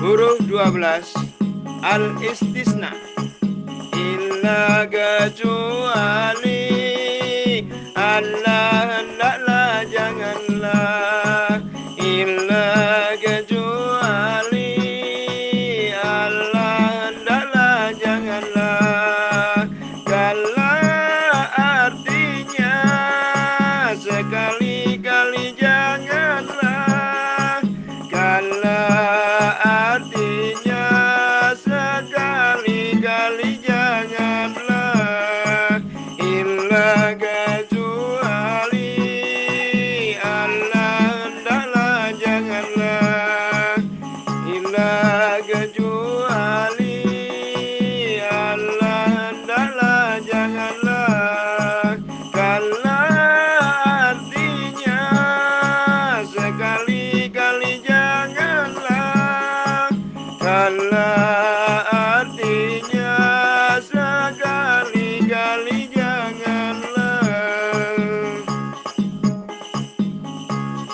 Huruf 12 Al-istisna. Illa kecuali Allah hendaklah janganlah. Illa kecuali Allah hendaklah janganlah. Kala artinya sekali-kali Allah